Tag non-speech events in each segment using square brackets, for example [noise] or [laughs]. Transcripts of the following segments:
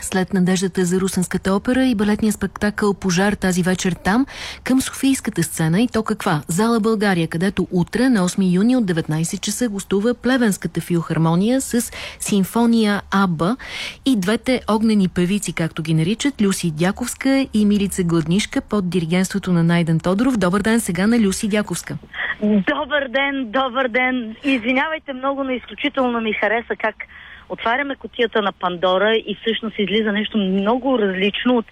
след надеждата за Русенската опера и балетния спектакъл Пожар тази вечер там, към Софийската сцена и то каква? Зала България, където утре на 8 юни от 19 часа гостува Плевенската филхармония с симфония Аба и двете огнени певици, както ги наричат, Люси Дяковска и Милица Гладнишка под диригенството на Найден Тодоров. Добър ден сега на Люси Дяковска. Добър ден, добър ден. Извинявайте много, но изключително ми хареса как отваряме котията на Пандора и всъщност излиза нещо много различно от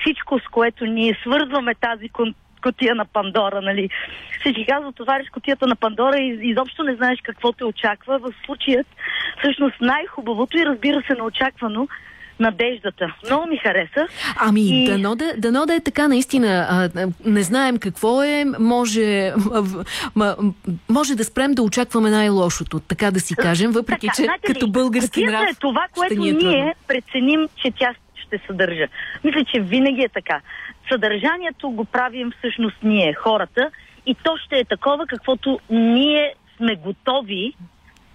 всичко, с което ние свързваме тази котия на Пандора, нали? Всички казват, отваряш котията на Пандора и изобщо не знаеш какво те очаква. В случаят, всъщност, най-хубавото и разбира се, неочаквано, надеждата. Много ми хареса. Ами, и... дано, да, дано да е така, наистина. А, не знаем какво е. Може, а, може да спрем да очакваме най-лошото, така да си кажем, въпреки така, че знаете като български нрав е това, което ние трудно. преценим, че тя ще съдържа. Мисля, че винаги е така. Съдържанието го правим всъщност ние, хората, и то ще е такова, каквото ние сме готови,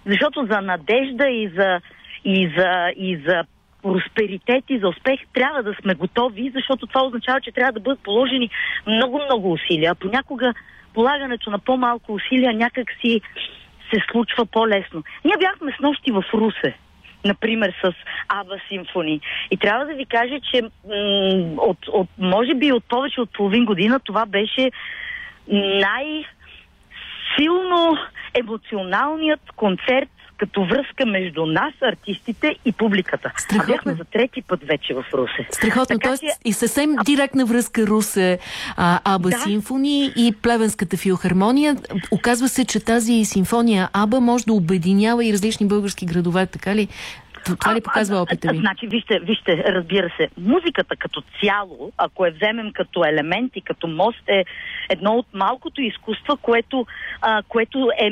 защото за надежда и за, и за, и за просперитет и за успех трябва да сме готови, защото това означава, че трябва да бъдат положени много-много усилия. А понякога полагането на по-малко усилия някак си се случва по-лесно. Ние бяхме с нощи в Русе, например с Аба Симфони. И трябва да ви кажа, че м- от, от, може би от повече от половин година това беше най- силно емоционалният концерт като връзка между нас, артистите и публиката. Страхотно. А бяхме за трети път вече в Русе. Страхотно. Тоест че... и съвсем директна връзка Русе, а, Аба да. Симфони и Плевенската филхармония. Оказва се, че тази симфония Аба може да обединява и различни български градове, така ли? Това ли показва опита ви? Значи, вижте, вижте, разбира се, музиката като цяло, ако я вземем като елемент и като мост, е едно от малкото изкуства, което, а, което е,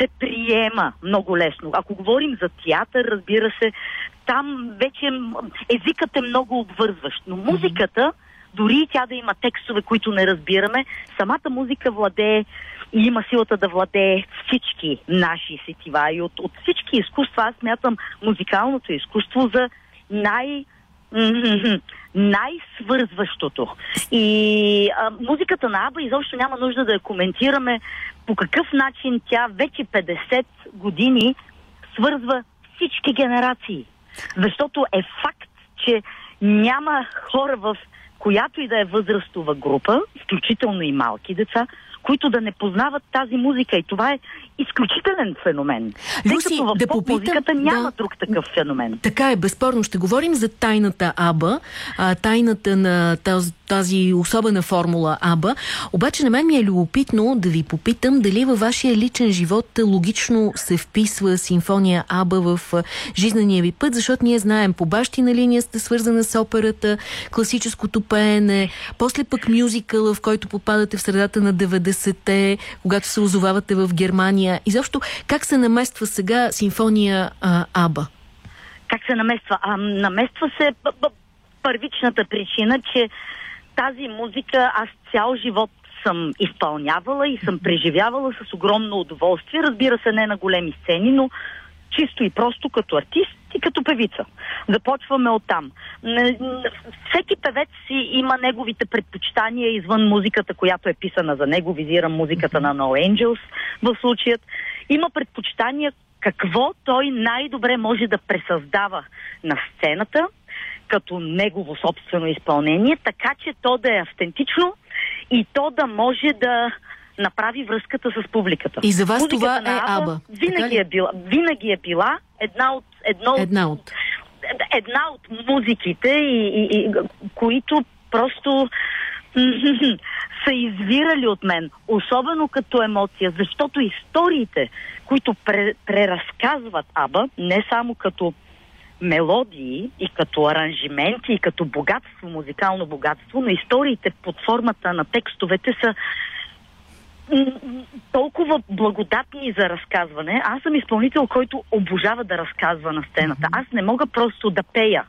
се приема много лесно. Ако говорим за театър, разбира се, там вече езикът е много обвързващ. Но музиката, дори и тя да има текстове, които не разбираме, самата музика владее и има силата да владее всички наши сетива. И от, от всички изкуства аз смятам музикалното изкуство за най- най-свързващото. И а, музиката на Аба изобщо няма нужда да я коментираме по какъв начин тя вече 50 години свързва всички генерации. Защото е факт, че няма хора в която и да е възрастова група, включително и малки деца, които да не познават тази музика. И това е изключителен феномен. Люси, Тъй като в да попитам, музиката няма да, друг такъв феномен. Така е, безспорно. Ще говорим за тайната Аба, а, тайната на тази, тази особена формула Аба. Обаче на мен ми е любопитно да ви попитам дали във вашия личен живот логично се вписва симфония Аба в жизнения ви път, защото ние знаем, по бащина линия сте свързана с операта, класическото пеене, после пък мюзикъла, в който попадате в средата на 90-те, когато се озовавате в Германия. Изобщо, как се намества сега симфония а, Аба? Как се намества? А, намества се първичната причина, че тази музика аз цял живот съм изпълнявала и съм преживявала с огромно удоволствие. Разбира се, не на големи сцени, но чисто и просто като артист и като певица. Започваме от там. Всеки певец си има неговите предпочитания извън музиката, която е писана за него. Визирам музиката на No Angels в случаят. Има предпочитания какво той най-добре може да пресъздава на сцената, като негово собствено изпълнение, така че то да е автентично и то да може да направи връзката с публиката. И за вас Музиката това е Аба? Винаги е, била, винаги е била една от... Едно една от... Една от музиките, и, и, и, които просто [laughs] са извирали от мен, особено като емоция, защото историите, които преразказват Аба, не само като мелодии и като аранжименти и като богатство, музикално богатство, но историите под формата на текстовете са толкова благодатни за разказване. Аз съм изпълнител, който обожава да разказва на сцената. Аз не мога просто да пея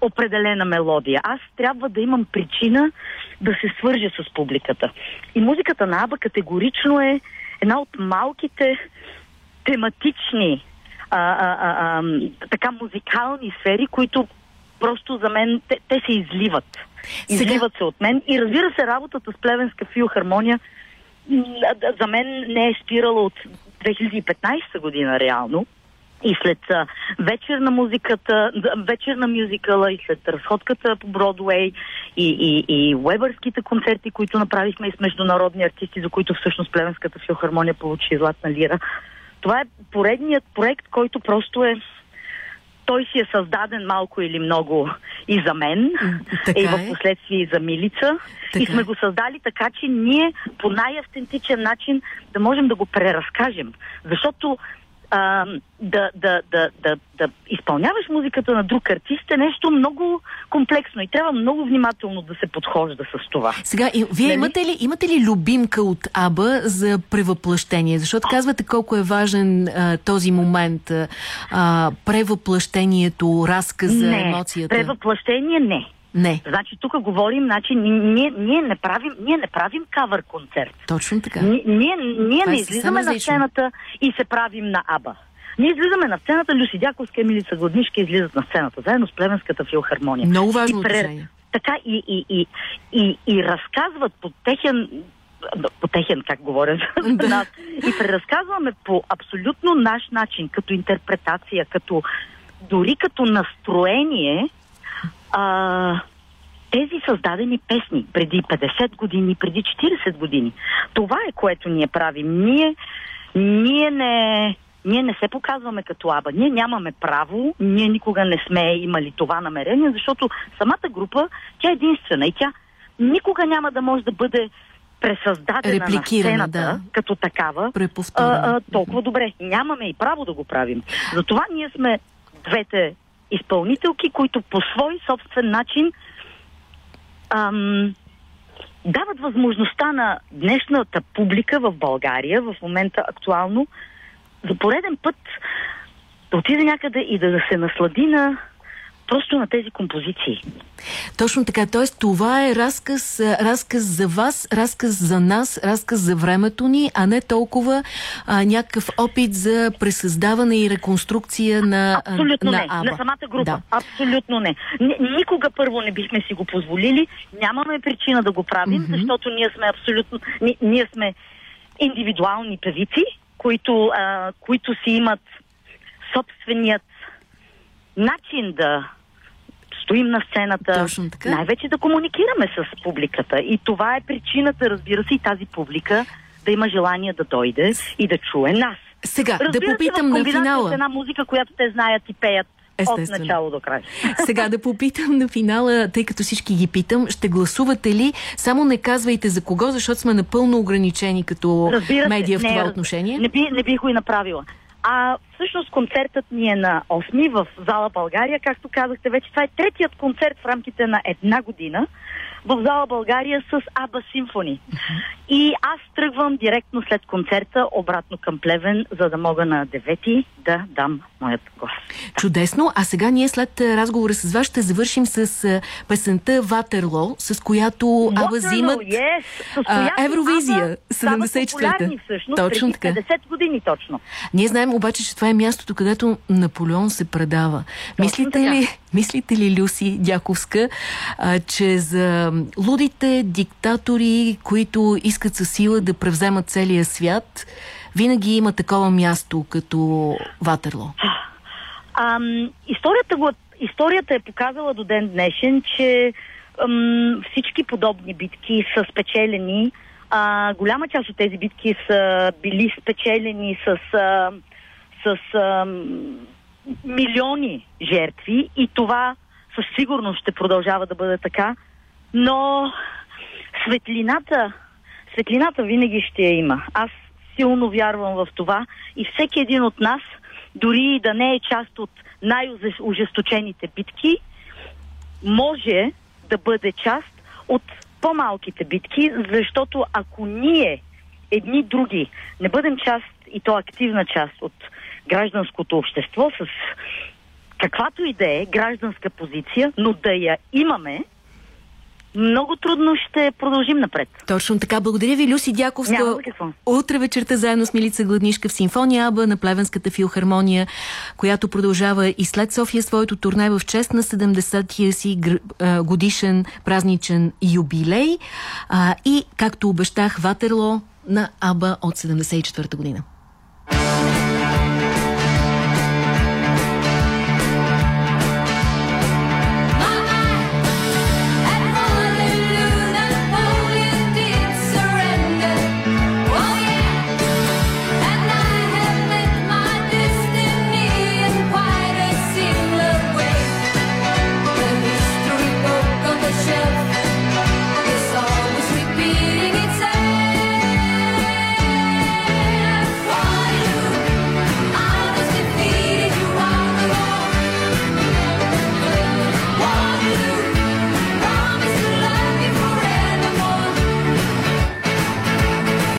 определена мелодия. Аз трябва да имам причина да се свържа с публиката. И музиката на Аба категорично е една от малките тематични а, а, а, така музикални сфери, които просто за мен те, те се изливат. Изливат се от мен. И разбира се, работата с Плевенска филхармония за мен не е спирала от 2015 година реално. И след вечер на музиката, вечер на мюзикъла и след разходката по Бродвей и, и, и уебърските концерти, които направихме и с международни артисти, за които всъщност Плевенската филхармония получи златна лира. Това е поредният проект, който просто е той си е създаден малко или много и за мен, така и в е. последствие и за Милица. Така и сме е. го създали така, че ние по най-автентичен начин да можем да го преразкажем. Защото а, да, да, да, да, да изпълняваш музиката на друг артист е нещо много комплексно и трябва много внимателно да се подхожда с това. Сега, и, вие нали? имате, ли, имате ли любимка от Аба за превъплъщение? Защото казвате колко е важен а, този момент, а, превъплъщението, разказа, не, емоцията. превъплъщение не. Не. Значи тук говорим, значи ние, ние, не правим, ние не правим кавър концерт. Точно така. Ние, ние, ние не излизаме на сцената и се правим на Аба. Ние излизаме на сцената, Люси Дяковска и Милица Гладнишки излизат на сцената, заедно с Племенската филхармония. Много важно и пре... Така и, и, и, и, и разказват по техен по техен, как говоря за нас, и преразказваме по абсолютно наш начин, като интерпретация, като дори като настроение, а, тези създадени песни преди 50 години, преди 40 години. Това е което ние правим. Ние, ние не, ние не се показваме като аба. Ние нямаме право, ние никога не сме имали това намерение, защото самата група, тя е единствена и тя никога няма да може да бъде пресъздадена на сцената да. като такава а, а, толкова добре. Нямаме и право да го правим. Затова ние сме двете изпълнителки, които по свой собствен начин ам, дават възможността на днешната публика в България, в момента актуално, за пореден път да отиде някъде и да се наслади на просто на тези композиции. Точно така. Т.е. това е разказ, разказ за вас, разказ за нас, разказ за времето ни, а не толкова а, някакъв опит за пресъздаване и реконструкция на Абсолютно на не. Аба. На самата група. Да. Абсолютно не. Никога първо не бихме си го позволили. Нямаме причина да го правим, mm -hmm. защото ние сме абсолютно... Ние, ние сме индивидуални певици, които, а, които си имат собственият начин да стоим на сцената, най-вече да комуникираме с публиката. И това е причината, разбира се, и тази публика да има желание да дойде и да чуе нас. Сега, разбира да попитам се, на финала. С една музика, която те знаят и пеят Естествено. От начало до край. [laughs] Сега да попитам на финала, тъй като всички ги питам, ще гласувате ли? Само не казвайте за кого, защото сме напълно ограничени като Разбира медия се, в това не, отношение. Не, би, не бих го и направила. А всъщност концертът ни е на 8 в зала България. Както казахте вече, това е третият концерт в рамките на една година в зала България с Аба Симфони. И аз тръгвам директно след концерта обратно към Плевен, за да мога на 9 да дам моят гост. Чудесно. А сега ние след разговора с вас ще завършим с песента Ватерло, с която Аба взимат yes, а, Евровизия 74-та. Точно така. 50 години точно. Ние знаем обаче, че това е мястото, където Наполеон се предава. мислите ли, мислите ли, Люси Дяковска, а, че за лудите диктатори, които искат със сила да превземат целия свят, винаги има такова място като Ватерло? Ам, историята, го, историята е показала до ден днешен, че ам, всички подобни битки са спечелени. А, голяма част от тези битки са били спечелени с, а, с а, милиони жертви и това със сигурност ще продължава да бъде така. Но светлината, светлината винаги ще я има. Аз силно вярвам в това и всеки един от нас, дори да не е част от най-ожесточените битки, може да бъде част от по-малките битки, защото ако ние, едни други, не бъдем част и то активна част от гражданското общество с каквато и да е гражданска позиция, но да я имаме, много трудно ще продължим напред. Точно така. Благодаря ви, Люси Дяковска. Утре вечерта заедно с Милица Гладнишка в Симфония Аба на Плевенската филхармония, която продължава и след София своето турне в чест на 70-тия си годишен празничен юбилей. А, и, както обещах, Ватерло на Аба от 74-та година.